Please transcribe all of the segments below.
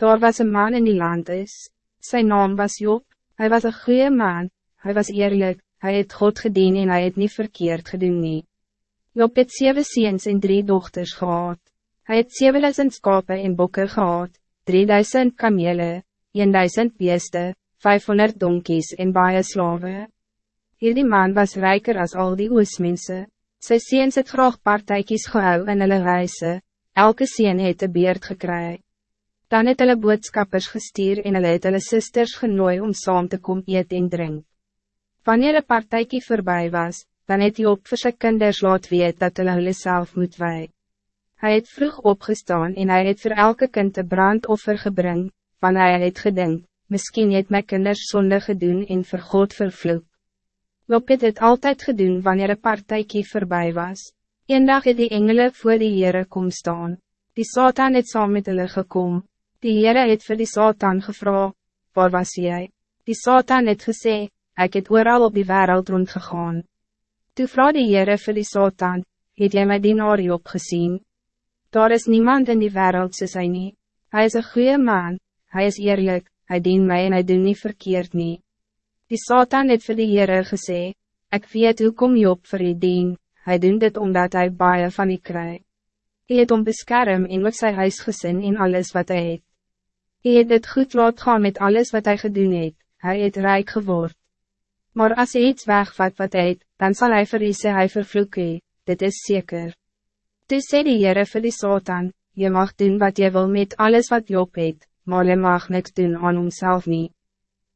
Daar was een man in die land is, zijn naam was Job, hij was een goede man, hij was eerlijk, hij het God gedien en hij het niet verkeerd gedaan nie. Job het zeven ziens en drie dochters gehad. Hij het 7000 skape en bokke gehad, 3000 kamele, 1000 beeste, 500 donkies en baie slawe. Hierdie man was rijker als al die oosmense. Sy seens het graag partijkies gehou in hulle reise, elke seen het een beerd gekry. Dan het hulle boodskappers gestuur en hulle het hulle sisters genooi om saam te kom eet en drink. Wanneer een partijkie voorbij was, dan het Job vir sy kinders laat weet dat hulle hulle self moet wij. Hij het vroeg opgestaan en hij het voor elke kind een brandoffer gebring, van hij het gedink, misschien het my kinders zonde gedoen en vir God vervloek. Job het het altijd gedaan wanneer een partijkie voorbij was. Een dag het die engele voor die Heere kom staan. Die Satan het saam met hulle gekom. Die Heere het vir die Satan gevra, waar was jij? Die Satan het gesê, ik het ooral op die wereld rondgegaan. Toe vra die Heere vir die Satan, het jy my dienaar Job gezien? Daar is niemand in die wereld soos hy nie. Hy is een goede man, hij is eerlijk, hij dient mij en hij doet niet verkeerd nie. Die Satan het vir die Heere gesê, ek weet hoe kom Job vir die dien, hy doen dit omdat hij baie van die kry. Hy het om beskerm en ook sy huisgesin en alles wat hij het. Hy het dit goed laat gaan met alles wat hij gedoen het, hy het rijk geword. Maar als hij iets wegvat wat hij het, dan zal hij vir die hy vervloek he, dit is zeker. Toe sê die Heere vir die Satan, je mag doen wat je wil met alles wat Job het, maar je mag niks doen aan homself niet.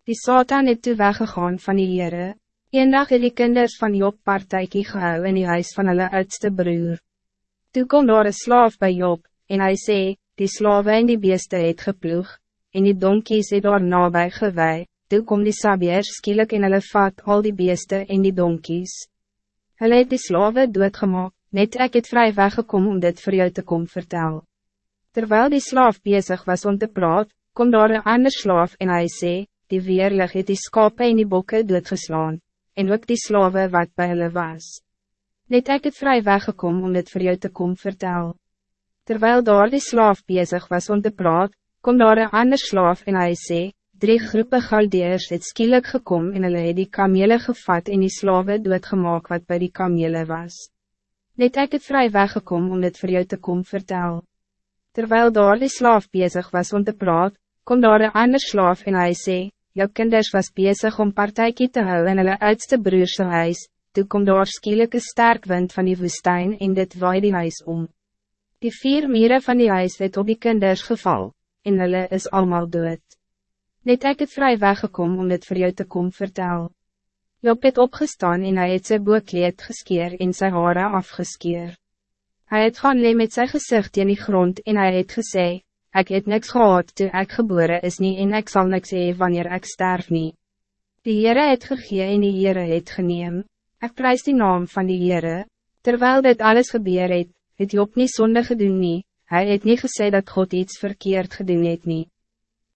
Die Satan het toe weggegaan van die Heere. Een dag het die kinders van Job partijkie gehou in die huis van hulle oudste broer. Toe kom daar een slaaf bij Job, en hij sê, die slawe en die beeste het geploeg, en die donkies het daar nabij gewei, toe kom die sabiers skielik en hulle vat al die beeste en die donkies. Hulle het die slawe doodgemaak, net ek het vrij weggekom om dit voor jou te kom vertel. Terwijl die slaaf bezig was om te praat, kom daar een ander slaaf en hij sê, die weerlig het die skape en die bokke doodgeslaan, en ook die slawe wat bij hulle was. Net ek het vrij weggekom om dit voor jou te kom vertel. Terwijl daar die slaaf bezig was om te praat, kom daar een ander slaaf en hij sê, drie groepen galdeers het skielik gekom en hulle het die kamele gevat en die slawe doodgemaak wat bij die kamele was. Net ek het vrij weggekom om dit voor jou te kom vertel. Terwijl daar die slaaf bezig was om te praat, kom daar een ander slaaf en hij sê, jou kinders was bezig om partijkie te hou in hulle oudste broerse huis, toe kom daar skielike sterk wind van die woestijn en dit waai die huis om. Die vier mieren van die huis het op die kinders geval, en hulle is allemaal dood. Net ek het vrij weggekom om dit voor jou te kom vertel. Job het opgestaan en hij het sy boekleed geskeer en sy hare afgeskeer. Hij het gaan lee met sy gezicht in die grond en hij het gesê, ik het niks gehad toe ek geboren is nie en ek sal niks hee wanneer ik sterf nie. Die Heere het gegee en die Heere het geneem, ek prijs die naam van die Heere, terwijl dit alles gebeur het, het Job nie sonde gedoen nie, hy het nie gesê dat God iets verkeerd gedoen het nie.